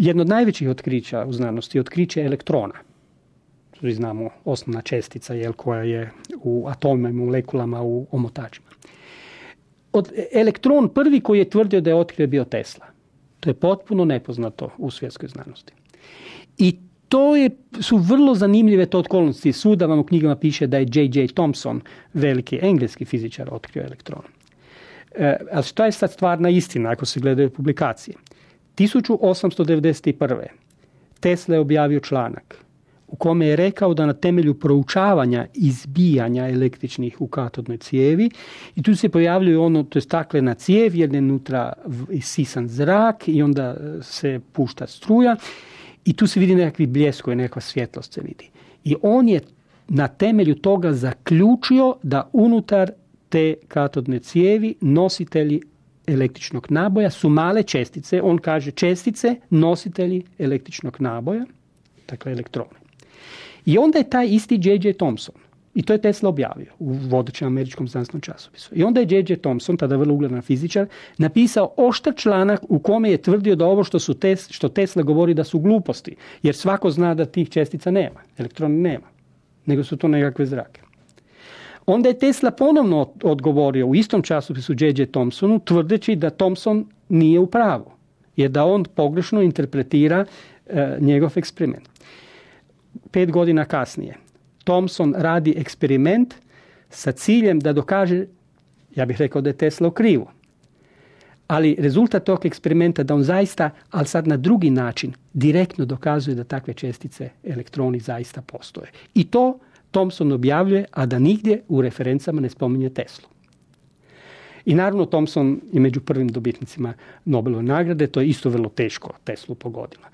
jedno od najvećih otkrića u znanosti je otkriće elektrona. Svi znamo osnovna čestica jel, koja je u atomima, molekulama, u omotačima. Od elektron prvi koji je tvrdio da je otkrio bio Tesla. To je potpuno nepoznato u svjetskoj znanosti. I to je, su vrlo zanimljive to okolnosti. Svuda vam u knjigama piše da je J.J. Thompson, veliki engleski fizičar, otkrio elektron. E, ali što je sad stvarna istina ako se gledaju publikacije? 1891. Tesla je objavio članak u kome je rekao da na temelju proučavanja izbijanja električnih u katodnoj cijevi i tu se pojavljuje ono, to je staklena cijev jer je nutra isisan zrak i onda se pušta struja i tu se vidi nekakvi bljeskovi, nekakva svjetlost se vidi. I on je na temelju toga zaključio da unutar te katodne cijevi nositelji električnog naboja su male čestice, on kaže čestice, nositelji električnog naboja, dakle elektrone. I onda je taj isti J.J. Thompson, i to je Tesla objavio u vodećem američkom znanstvenom časopisu. I onda je J.J. Thompson, tada vrlo ugledan fizičar, napisao oštar članak u kome je tvrdio da ovo što, su tes, što Tesla govori da su gluposti, jer svako zna da tih čestica nema, elektrona nema, nego su to nekakve zrake. Onda je Tesla ponovno odgovorio u istom časopisu J.J. Thompsonu tvrdeći da Thompson nije u pravu, jer da on pogrešno interpretira e, njegov eksperiment. Pet godina kasnije Thomson radi eksperiment sa ciljem da dokaže, ja bih rekao da je Tesla u krivu. Ali rezultat tog eksperimenta da on zaista, ali sad na drugi način, direktno dokazuje da takve čestice, elektroni zaista postoje. I to Thomson objavljuje, a da nigdje u referencama ne spominje Teslu. I naravno Thomson je među prvim dobitnicima Nobelove nagrade, to je isto vrlo teško Teslu pogodilo.